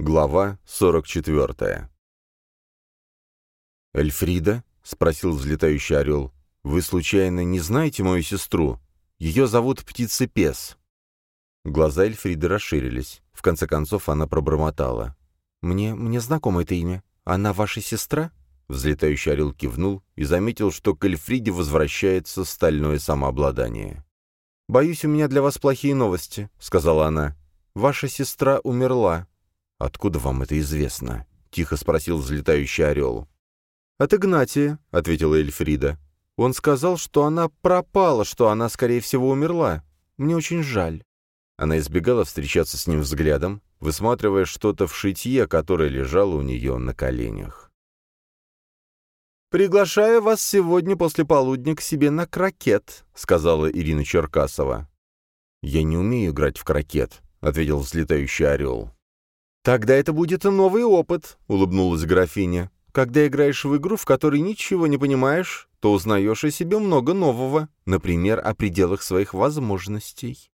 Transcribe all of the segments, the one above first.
Глава 44 «Эльфрида?» — спросил взлетающий орел. «Вы, случайно, не знаете мою сестру? Ее зовут Птицепес». Глаза Эльфриды расширились. В конце концов она пробормотала. «Мне, мне знакомо это имя. Она ваша сестра?» Взлетающий орел кивнул и заметил, что к Эльфриде возвращается стальное самообладание. «Боюсь, у меня для вас плохие новости», — сказала она. «Ваша сестра умерла». «Откуда вам это известно?» — тихо спросил взлетающий орел. «От Игнатия», — ответила Эльфрида. «Он сказал, что она пропала, что она, скорее всего, умерла. Мне очень жаль». Она избегала встречаться с ним взглядом, высматривая что-то в шитье, которое лежало у нее на коленях. «Приглашаю вас сегодня после полудня к себе на крокет», — сказала Ирина Черкасова. «Я не умею играть в крокет», — ответил взлетающий орел. «Тогда это будет новый опыт», — улыбнулась графиня. «Когда играешь в игру, в которой ничего не понимаешь, то узнаешь о себе много нового, например, о пределах своих возможностей».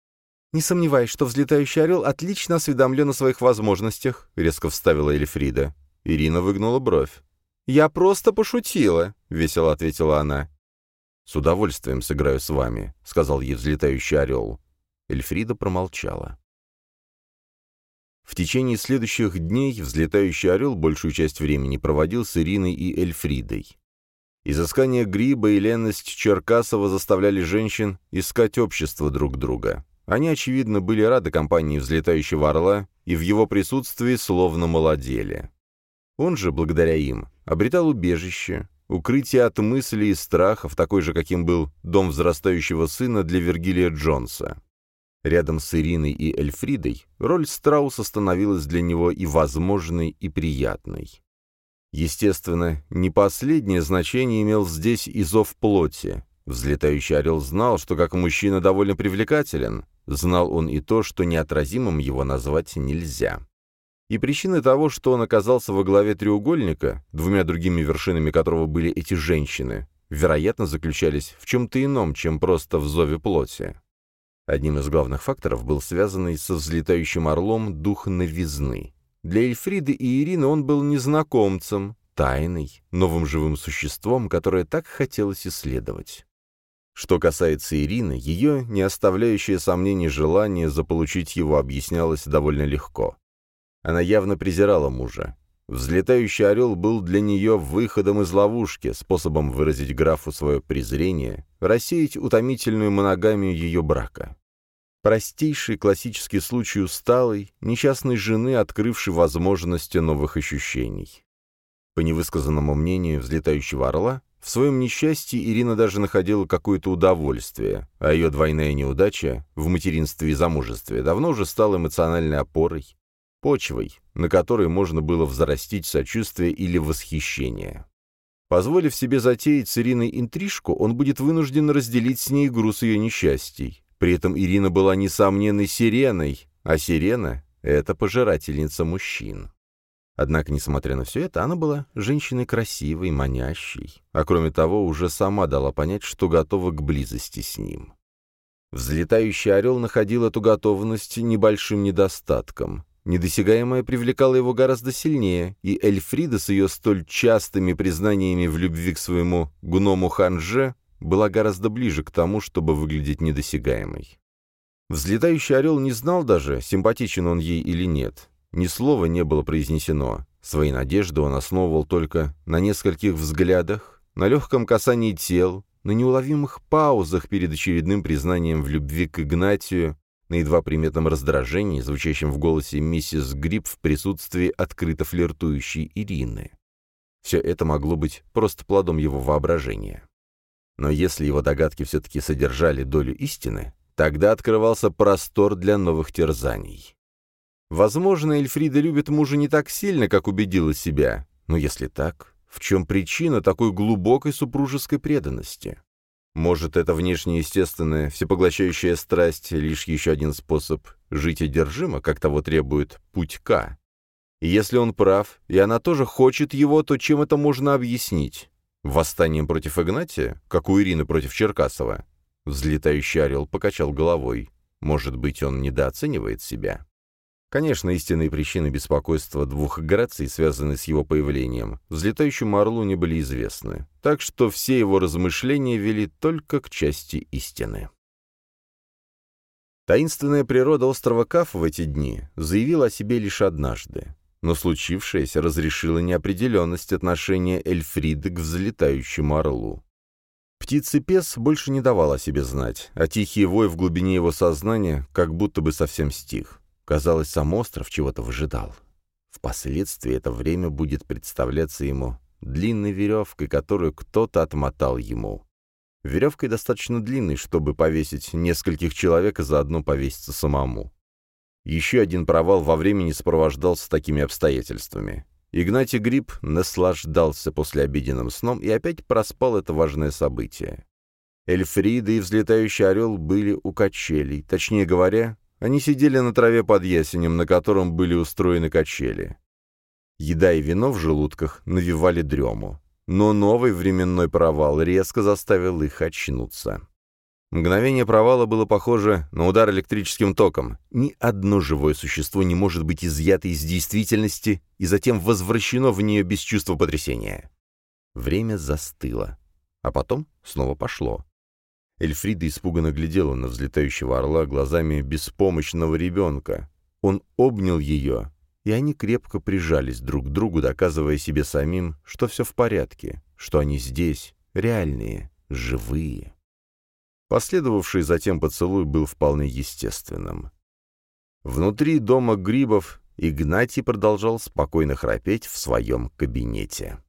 «Не сомневаюсь, что взлетающий орел отлично осведомлен о своих возможностях», — резко вставила Эльфрида. Ирина выгнула бровь. «Я просто пошутила», — весело ответила она. «С удовольствием сыграю с вами», — сказал ей взлетающий орел. Эльфрида промолчала. В течение следующих дней взлетающий орел большую часть времени проводил с Ириной и Эльфридой. Изыскание Гриба и ленность Черкасова заставляли женщин искать общество друг друга. Они, очевидно, были рады компании взлетающего орла и в его присутствии словно молодели. Он же, благодаря им, обретал убежище, укрытие от мыслей и страхов, такой же, каким был дом взрастающего сына для Вергилия Джонса. Рядом с Ириной и Эльфридой роль Страуса становилась для него и возможной, и приятной. Естественно, не последнее значение имел здесь и зов плоти. Взлетающий орел знал, что как мужчина довольно привлекателен, знал он и то, что неотразимым его назвать нельзя. И причины того, что он оказался во главе треугольника, двумя другими вершинами которого были эти женщины, вероятно, заключались в чем-то ином, чем просто в зове плоти. Одним из главных факторов был связанный со взлетающим орлом дух новизны. Для Эльфриды и Ирины он был незнакомцем, тайной, новым живым существом, которое так хотелось исследовать. Что касается Ирины, ее не оставляющее сомнений желание заполучить его объяснялось довольно легко. Она явно презирала мужа. Взлетающий орел был для нее выходом из ловушки, способом выразить графу свое презрение, рассеять утомительную моногамию ее брака. Простейший классический случай усталой, несчастной жены, открывшей возможности новых ощущений. По невысказанному мнению взлетающего орла, в своем несчастье Ирина даже находила какое-то удовольствие, а ее двойная неудача в материнстве и замужестве давно уже стала эмоциональной опорой, почвой, на которой можно было взрастить сочувствие или восхищение. Позволив себе затеять с Ириной интрижку, он будет вынужден разделить с ней груз ее несчастий. При этом Ирина была несомненной сиреной, а сирена — это пожирательница мужчин. Однако, несмотря на все это, она была женщиной красивой, манящей, а кроме того уже сама дала понять, что готова к близости с ним. Взлетающий орел находил эту готовность небольшим недостатком. Недосягаемое привлекало его гораздо сильнее, и Эльфрида с ее столь частыми признаниями в любви к своему гному Ханже была гораздо ближе к тому, чтобы выглядеть недосягаемой. Взлетающий орел не знал даже, симпатичен он ей или нет. Ни слова не было произнесено. Свои надежды он основывал только на нескольких взглядах, на легком касании тел, на неуловимых паузах перед очередным признанием в любви к Игнатию на едва приметном раздражении, звучащем в голосе миссис Гриб в присутствии открыто флиртующей Ирины. Все это могло быть просто плодом его воображения. Но если его догадки все-таки содержали долю истины, тогда открывался простор для новых терзаний. Возможно, Эльфрида любит мужа не так сильно, как убедила себя, но если так, в чем причина такой глубокой супружеской преданности? Может, это внешнеестественная, всепоглощающая страсть — лишь еще один способ жить одержимо, как того требует путь К? И если он прав, и она тоже хочет его, то чем это можно объяснить? Восстанием против Игнатия, как у Ирины против Черкасова? Взлетающий орел покачал головой. Может быть, он недооценивает себя? Конечно, истинные причины беспокойства двух Граций, связанные с его появлением, взлетающему орлу не были известны, так что все его размышления вели только к части истины. Таинственная природа острова Каф в эти дни заявила о себе лишь однажды. Но случившееся разрешило неопределенность отношения Эльфриды к взлетающему орлу. Птицепес больше не давал о себе знать, а тихий вой в глубине его сознания как будто бы совсем стих. Казалось, сам остров чего-то выжидал. Впоследствии это время будет представляться ему длинной веревкой, которую кто-то отмотал ему. Веревкой достаточно длинной, чтобы повесить нескольких человек и заодно повеситься самому. Еще один провал во времени сопровождался такими обстоятельствами. Игнатий Гриб наслаждался послеобеденным сном и опять проспал это важное событие. Эльфрида и взлетающий орел были у качелей, точнее говоря, они сидели на траве под ясенем, на котором были устроены качели. Еда и вино в желудках навевали дрему. Но новый временной провал резко заставил их очнуться. Мгновение провала было похоже на удар электрическим током. Ни одно живое существо не может быть изъято из действительности и затем возвращено в нее без чувства потрясения. Время застыло, а потом снова пошло. Эльфрида испуганно глядела на взлетающего орла глазами беспомощного ребенка. Он обнял ее, и они крепко прижались друг к другу, доказывая себе самим, что все в порядке, что они здесь, реальные, живые. Последовавший затем поцелуй был вполне естественным. Внутри дома грибов Игнатий продолжал спокойно храпеть в своем кабинете.